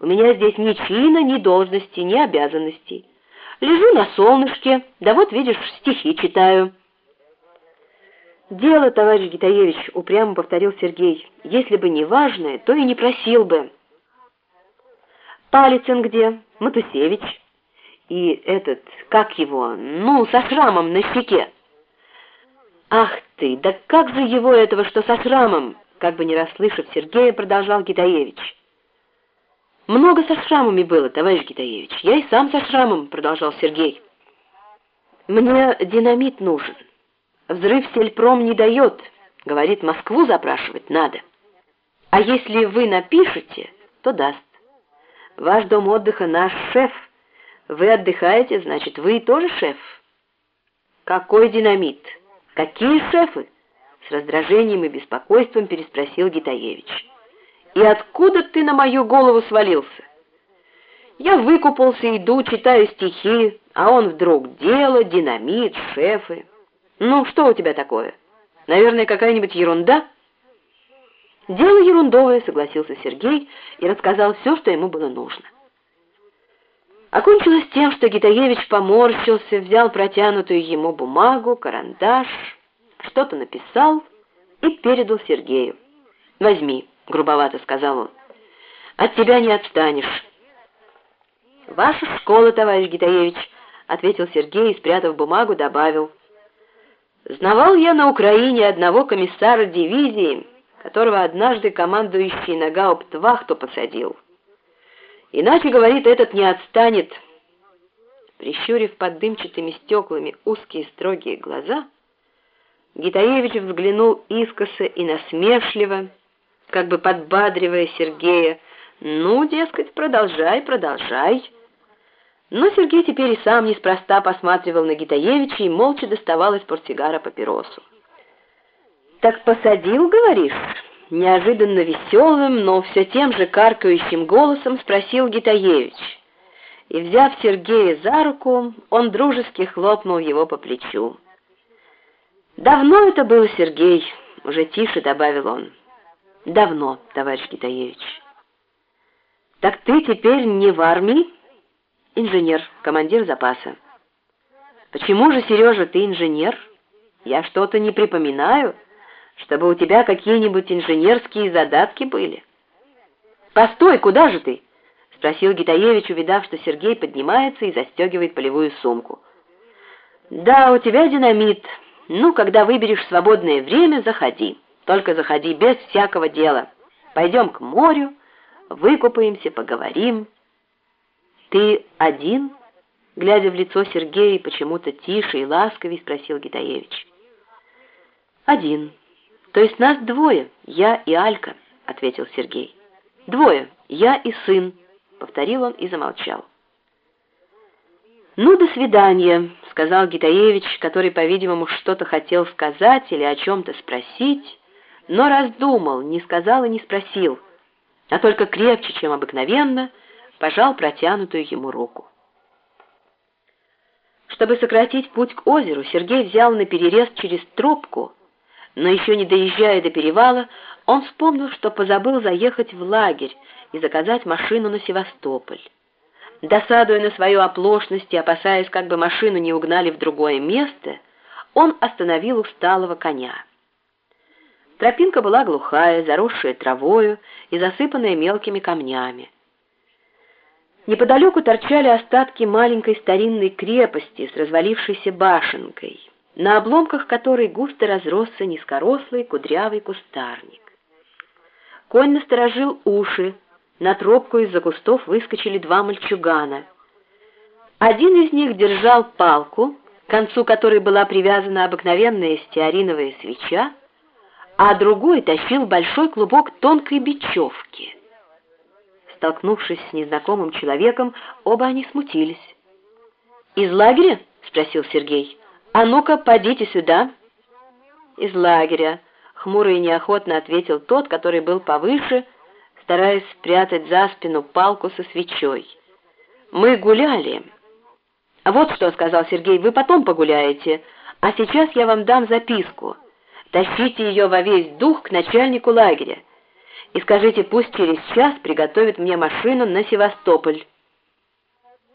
У меня здесь ни чина, ни должности, ни обязанностей. Лежу на солнышке, да вот, видишь, стихи читаю». «Дело, товарищ Гитаевич», — упрямо повторил Сергей, — «если бы не важное, то и не просил бы». «Палицын где? Матусевич?» «И этот, как его, ну, со шрамом на щеке?» «Ах ты, да как же его этого, что со шрамом?» Как бы не расслышав Сергея, продолжал Гитаевич. «Много со шрамами было, товарищ Гитаевич. Я и сам со шрамом», — продолжал Сергей. «Мне динамит нужен». Взрыв сельпром не дает, говорит, Москву запрашивать надо. А если вы напишете, то даст. Ваш дом отдыха наш шеф. Вы отдыхаете, значит, вы тоже шеф. Какой динамит? Какие шефы? С раздражением и беспокойством переспросил Гитаевич. И откуда ты на мою голову свалился? Я выкупался, иду, читаю стихи, а он вдруг дело, динамит, шефы. «Ну, что у тебя такое? Наверное, какая-нибудь ерунда?» «Дело ерундовое», — согласился Сергей и рассказал все, что ему было нужно. Окончилось тем, что Гитаевич поморщился, взял протянутую ему бумагу, карандаш, что-то написал и передал Сергею. «Возьми», — грубовато сказал он, — «от тебя не отстанешь». «Ваша школа, товарищ Гитаевич», — ответил Сергей и, спрятав бумагу, добавил — Знавал я на Украине одного комиссара дивизии, которого однажды командующий на гауптвахту посадил. Иначе, говорит, этот не отстанет. Прищурив под дымчатыми стеклами узкие строгие глаза, Гитаевич взглянул искоса и насмешливо, как бы подбадривая Сергея, «Ну, дескать, продолжай, продолжай». Но Сергей теперь и сам неспроста посматривал на Гитаевича и молча доставал из портсигара папиросу. «Так посадил, говоришь?» Неожиданно веселым, но все тем же каркающим голосом спросил Гитаевич. И, взяв Сергея за руку, он дружески хлопнул его по плечу. «Давно это было, Сергей», — уже тише добавил он. «Давно, товарищ Гитаевич». «Так ты теперь не в армии?» инженер, командир запаса. Почему же, Сережа, ты инженер? Я что-то не припоминаю, чтобы у тебя какие-нибудь инженерские задатки были. Постой, куда же ты? Спросил Гитаевич, увидав, что Сергей поднимается и застегивает полевую сумку. Да, у тебя динамит. Ну, когда выберешь свободное время, заходи. Только заходи без всякого дела. Пойдем к морю, выкупаемся, поговорим. «Ты один?» Глядя в лицо Сергея, почему-то тише и ласковее спросил Гитаевич. «Один. То есть нас двое, я и Алька», — ответил Сергей. «Двое, я и сын», — повторил он и замолчал. «Ну, до свидания», — сказал Гитаевич, который, по-видимому, что-то хотел сказать или о чем-то спросить, но раздумал, не сказал и не спросил, а только крепче, чем обыкновенно, — пожал протянутую ему руку. Чтобы сократить путь к озеру, Сергей взял на перерез через тропку, но еще не доезжая до перевала, он вспомнил, что позабыл заехать в лагерь и заказать машину на Севастополь. Досадуя на свою оплошность и опасаясь, как бы машину не угнали в другое место, он остановил усталого коня. Тропинка была глухая, заросшая травою и засыпанная мелкими камнями. Неподалеку торчали остатки маленькой старинной крепости с развалившейся башенкой, на обломках которой густо разросся низкорослый кудрявый кустарник. Конь насторожил уши, на тропку из-за кустов выскочили два мальчугана. Один из них держал палку, к концу которой была привязана обыкновенная стеариновая свеча, а другой тащил большой клубок тонкой бечевки. Столкнувшись с незнакомым человеком, оба они смутились. «Из лагеря?» — спросил Сергей. «А ну-ка, подите сюда». «Из лагеря», — хмуро и неохотно ответил тот, который был повыше, стараясь спрятать за спину палку со свечой. «Мы гуляли». «Вот что», — сказал Сергей, — «вы потом погуляете, а сейчас я вам дам записку. Тащите ее во весь дух к начальнику лагеря. и скажите, пусть через час приготовит мне машину на Севастополь».